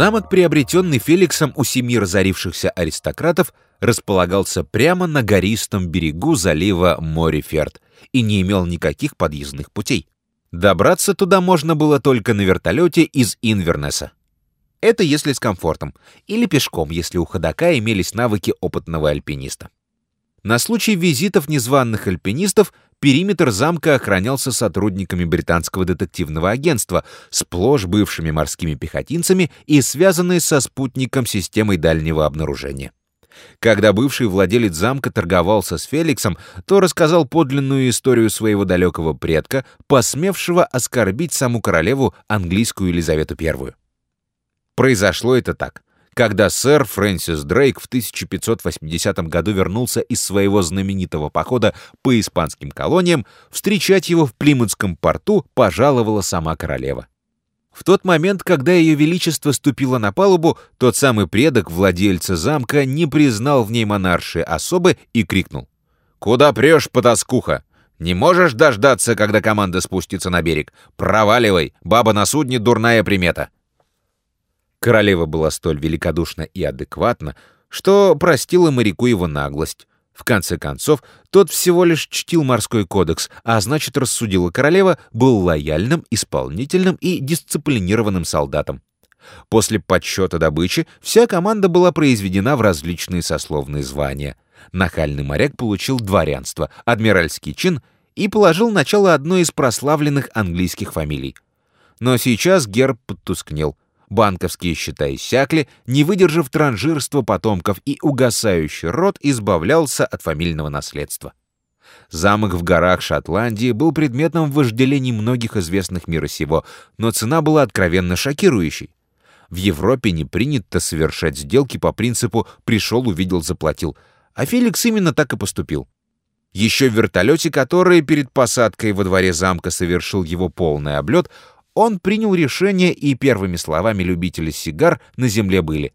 Замок, приобретенный Феликсом у семи разорившихся аристократов, располагался прямо на гористом берегу залива Мореферд и не имел никаких подъездных путей. Добраться туда можно было только на вертолете из Инвернеса. Это если с комфортом, или пешком, если у ходока имелись навыки опытного альпиниста. На случай визитов незваных альпинистов периметр замка охранялся сотрудниками британского детективного агентства, сплошь бывшими морскими пехотинцами и связанные со спутником системой дальнего обнаружения. Когда бывший владелец замка торговался с Феликсом, то рассказал подлинную историю своего далекого предка, посмевшего оскорбить саму королеву английскую Елизавету I. Произошло это так. Когда сэр Фрэнсис Дрейк в 1580 году вернулся из своего знаменитого похода по испанским колониям, встречать его в Плимутском порту пожаловала сама королева. В тот момент, когда ее величество ступило на палубу, тот самый предок владельца замка не признал в ней монарши особы и крикнул. «Куда прешь, потаскуха? Не можешь дождаться, когда команда спустится на берег? Проваливай, баба на судне дурная примета!» Королева была столь великодушна и адекватна, что простила моряку его наглость. В конце концов, тот всего лишь чтил морской кодекс, а значит, рассудила королева, был лояльным, исполнительным и дисциплинированным солдатом. После подсчета добычи вся команда была произведена в различные сословные звания. Нахальный моряк получил дворянство, адмиральский чин и положил начало одной из прославленных английских фамилий. Но сейчас герб подтускнел — банковские счета иссякли, не выдержав транжирства потомков, и угасающий род избавлялся от фамильного наследства. Замок в горах Шотландии был предметом вожделений многих известных мира сего, но цена была откровенно шокирующей. В Европе не принято совершать сделки по принципу «пришел, увидел, заплатил», а Феликс именно так и поступил. Еще в вертолете, который перед посадкой во дворе замка совершил его полный облет, он принял решение, и первыми словами любителей сигар на земле были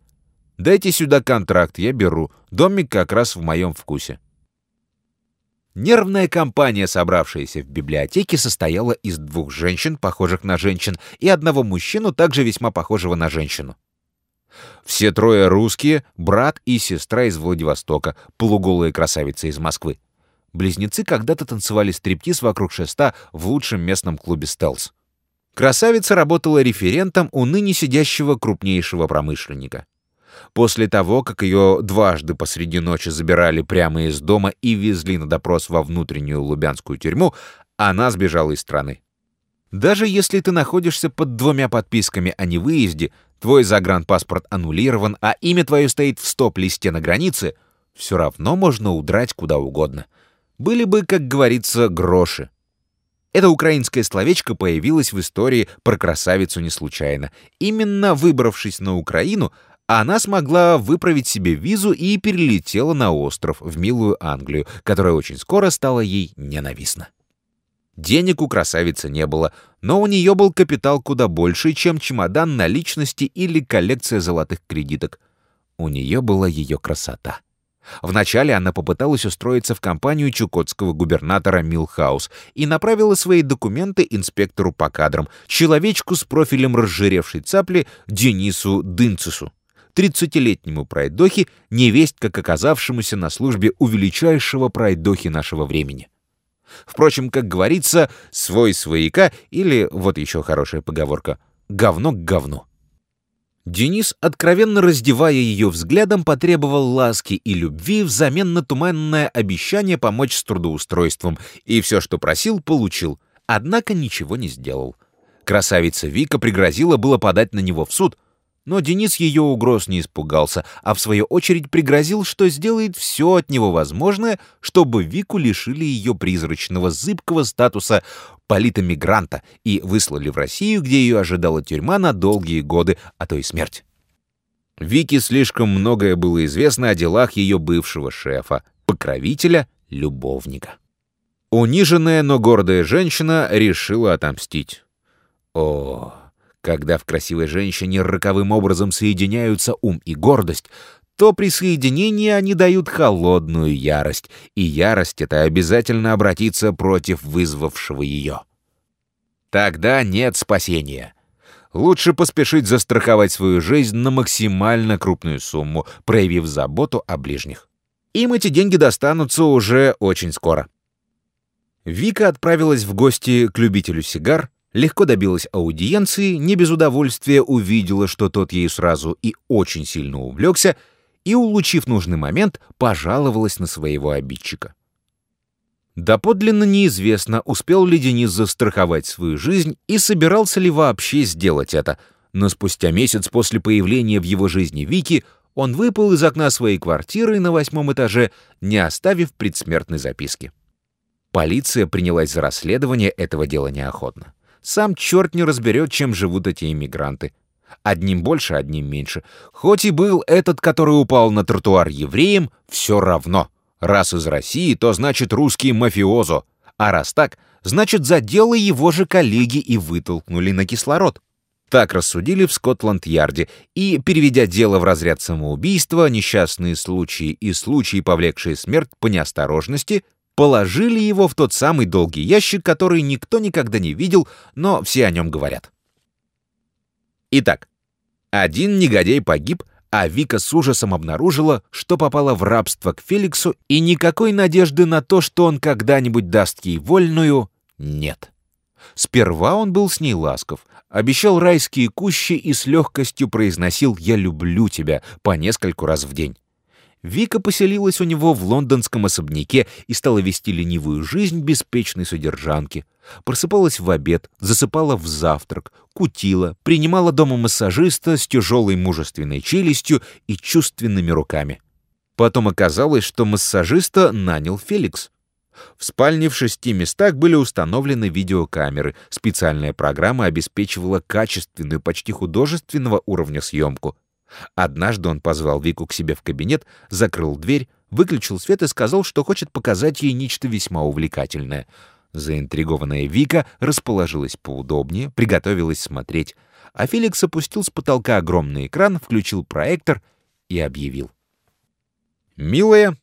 «Дайте сюда контракт, я беру. Домик как раз в моем вкусе». Нервная компания, собравшаяся в библиотеке, состояла из двух женщин, похожих на женщин, и одного мужчину, также весьма похожего на женщину. Все трое русские, брат и сестра из Владивостока, полуголые красавицы из Москвы. Близнецы когда-то танцевали стриптиз вокруг шеста в лучшем местном клубе «Стелс». Красавица работала референтом у ныне сидящего крупнейшего промышленника. После того, как ее дважды посреди ночи забирали прямо из дома и везли на допрос во внутреннюю лубянскую тюрьму, она сбежала из страны. Даже если ты находишься под двумя подписками о невыезде, твой загранпаспорт аннулирован, а имя твое стоит в стоп-листе на границе, все равно можно удрать куда угодно. Были бы, как говорится, гроши. Это украинское словечко появилось в истории про красавицу не случайно. Именно выбравшись на Украину, она смогла выправить себе визу и перелетела на остров, в милую Англию, которая очень скоро стала ей ненавистна. Денег у красавицы не было, но у нее был капитал куда больше, чем чемодан наличности или коллекция золотых кредиток. У нее была ее красота. Вначале она попыталась устроиться в компанию чукотского губернатора Милхаус и направила свои документы инспектору по кадрам, человечку с профилем разжиревшей цапли Денису Дынцису, тридцатилетнему пройдохе, невесть как оказавшемуся на службе у величайшего пройдохи нашего времени. Впрочем, как говорится, свой свояка или, вот еще хорошая поговорка, говно к говну. Денис, откровенно раздевая ее взглядом, потребовал ласки и любви взамен на туманное обещание помочь с трудоустройством, и все, что просил, получил, однако ничего не сделал. Красавица Вика пригрозила было подать на него в суд, но Денис ее угроз не испугался, а в свою очередь пригрозил, что сделает все от него возможное, чтобы Вику лишили ее призрачного зыбкого статуса политэмигранта и выслали в Россию, где ее ожидала тюрьма на долгие годы, а то и смерть. Вике слишком многое было известно о делах ее бывшего шефа, покровителя, любовника. Униженная, но гордая женщина решила отомстить. О, когда в красивой женщине роковым образом соединяются ум и гордость, то при соединении они дают холодную ярость, и ярость эта обязательно обратится против вызвавшего ее. Тогда нет спасения. Лучше поспешить застраховать свою жизнь на максимально крупную сумму, проявив заботу о ближних. Им эти деньги достанутся уже очень скоро. Вика отправилась в гости к любителю сигар, легко добилась аудиенции, не без удовольствия увидела, что тот ей сразу и очень сильно увлекся, и, улучив нужный момент, пожаловалась на своего обидчика. Доподлинно неизвестно, успел ли Денис застраховать свою жизнь и собирался ли вообще сделать это, но спустя месяц после появления в его жизни Вики он выпал из окна своей квартиры на восьмом этаже, не оставив предсмертной записки. Полиция принялась за расследование этого дела неохотно. Сам черт не разберет, чем живут эти иммигранты. Одним больше, одним меньше. Хоть и был этот, который упал на тротуар евреем, все равно. Раз из России, то значит русский мафиозо. А раз так, значит задело его же коллеги и вытолкнули на кислород. Так рассудили в Скотланд-Ярде, и, переведя дело в разряд самоубийства, несчастные случаи и случаи, повлекшие смерть по неосторожности, положили его в тот самый долгий ящик, который никто никогда не видел, но все о нем говорят. Итак, один негодяй погиб, а Вика с ужасом обнаружила, что попала в рабство к Феликсу, и никакой надежды на то, что он когда-нибудь даст ей вольную, нет. Сперва он был с ней ласков, обещал райские кущи и с легкостью произносил «я люблю тебя» по нескольку раз в день. Вика поселилась у него в лондонском особняке и стала вести ленивую жизнь беспечной содержанки. Просыпалась в обед, засыпала в завтрак, кутила, принимала дома массажиста с тяжелой мужественной челюстью и чувственными руками. Потом оказалось, что массажиста нанял Феликс. В спальне в шести местах были установлены видеокамеры. Специальная программа обеспечивала качественную, почти художественного уровня съемку. Однажды он позвал Вику к себе в кабинет, закрыл дверь, выключил свет и сказал, что хочет показать ей нечто весьма увлекательное. Заинтригованная Вика расположилась поудобнее, приготовилась смотреть, а Феликс опустил с потолка огромный экран, включил проектор и объявил. «Милая,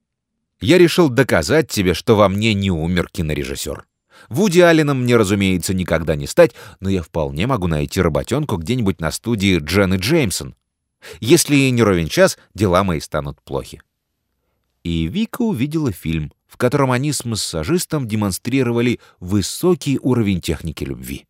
я решил доказать тебе, что во мне не умер кинорежиссер. Вуди Алленом мне, разумеется, никогда не стать, но я вполне могу найти работенку где-нибудь на студии Дженны Джеймсон. Если не ровен час, дела мои станут плохи. И Вика увидела фильм, в котором они с массажистом демонстрировали высокий уровень техники любви.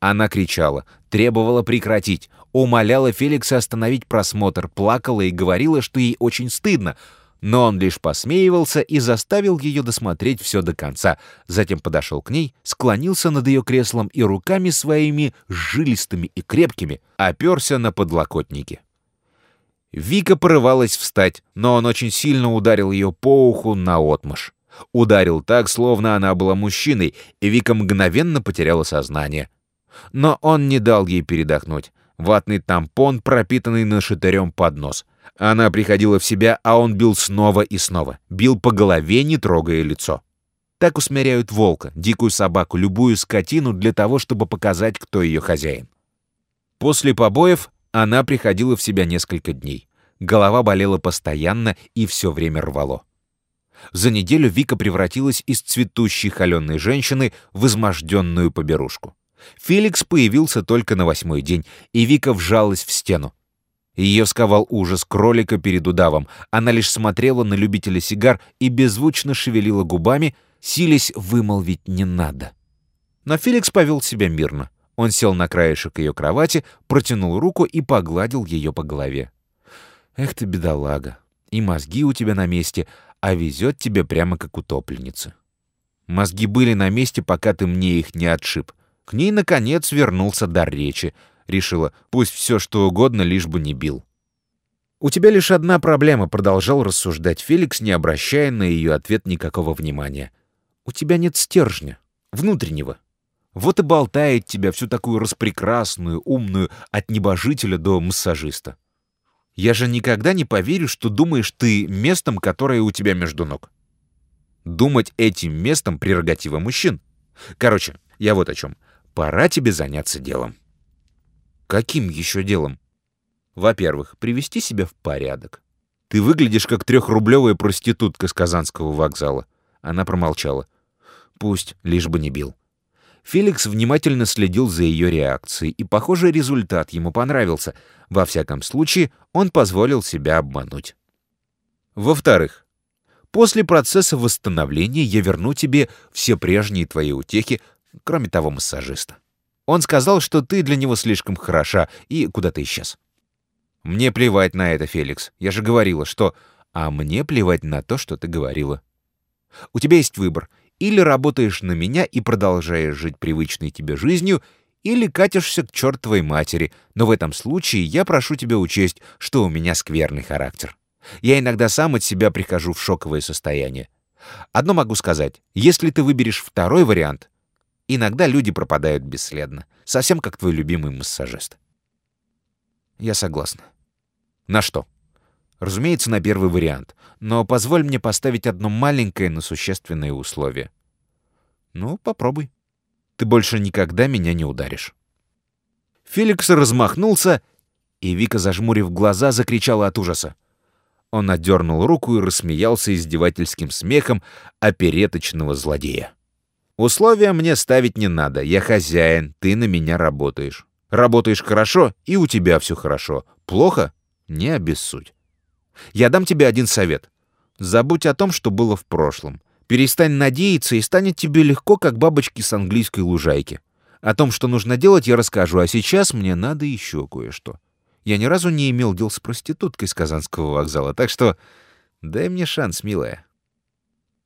Она кричала, требовала прекратить, умоляла Феликса остановить просмотр, плакала и говорила, что ей очень стыдно — но он лишь посмеивался и заставил ее досмотреть все до конца. Затем подошел к ней, склонился над ее креслом и руками своими жилистыми и крепкими оперся на подлокотники. Вика порывалась встать, но он очень сильно ударил ее по уху наотмашь. Ударил так, словно она была мужчиной, и Вика мгновенно потеряла сознание. Но он не дал ей передохнуть. Ватный тампон, пропитанный нашатырем под нос. Она приходила в себя, а он бил снова и снова. Бил по голове, не трогая лицо. Так усмиряют волка, дикую собаку, любую скотину для того, чтобы показать, кто ее хозяин. После побоев она приходила в себя несколько дней. Голова болела постоянно и все время рвало. За неделю Вика превратилась из цветущей холеной женщины в изможденную поберушку. Феликс появился только на восьмой день, и Вика вжалась в стену. Ее сковал ужас кролика перед удавом. Она лишь смотрела на любителя сигар и беззвучно шевелила губами, силясь вымолвить «не надо». Но Феликс повел себя мирно. Он сел на краешек ее кровати, протянул руку и погладил ее по голове. «Эх ты, бедолага, и мозги у тебя на месте, а везет тебе прямо как утопленница. Мозги были на месте, пока ты мне их не отшиб. К ней, наконец, вернулся дар речи. Решила, пусть все что угодно, лишь бы не бил. «У тебя лишь одна проблема», — продолжал рассуждать Феликс, не обращая на ее ответ никакого внимания. «У тебя нет стержня, внутреннего. Вот и болтает тебя всю такую распрекрасную, умную, от небожителя до массажиста. Я же никогда не поверю, что думаешь ты местом, которое у тебя между ног. Думать этим местом — прерогатива мужчин. Короче, я вот о чем. Пора тебе заняться делом». «Каким еще делом?» Во-первых, привести себя в порядок. Ты выглядишь как трехрублевая проститутка с Казанского вокзала. Она промолчала. Пусть, лишь бы не бил. Феликс внимательно следил за ее реакцией, и, похоже, результат ему понравился. Во всяком случае, он позволил себя обмануть. Во-вторых, после процесса восстановления я верну тебе все прежние твои утехи, кроме того массажиста. Он сказал, что ты для него слишком хороша, и куда-то исчез. Мне плевать на это, Феликс. Я же говорила, что... А мне плевать на то, что ты говорила. У тебя есть выбор. Или работаешь на меня и продолжаешь жить привычной тебе жизнью, или катишься к чертовой матери, но в этом случае я прошу тебя учесть, что у меня скверный характер. Я иногда сам от себя прихожу в шоковое состояние. Одно могу сказать, если ты выберешь второй вариант, иногда люди пропадают бесследно, совсем как твой любимый массажист. Я согласна. На что? Разумеется, на первый вариант. Но позволь мне поставить одно маленькое, но существенное условие. Ну, попробуй. Ты больше никогда меня не ударишь. Феликс размахнулся, и Вика, зажмурив глаза, закричала от ужаса. Он отдернул руку и рассмеялся издевательским смехом опереточного злодея. «Условия мне ставить не надо. Я хозяин, ты на меня работаешь. Работаешь хорошо, и у тебя все хорошо. Плохо — не обессудь. Я дам тебе один совет. Забудь о том, что было в прошлом. Перестань надеяться, и станет тебе легко, как бабочки с английской лужайки. О том, что нужно делать, я расскажу, а сейчас мне надо еще кое-что. Я ни разу не имел дел с проституткой с Казанского вокзала, так что дай мне шанс, милая.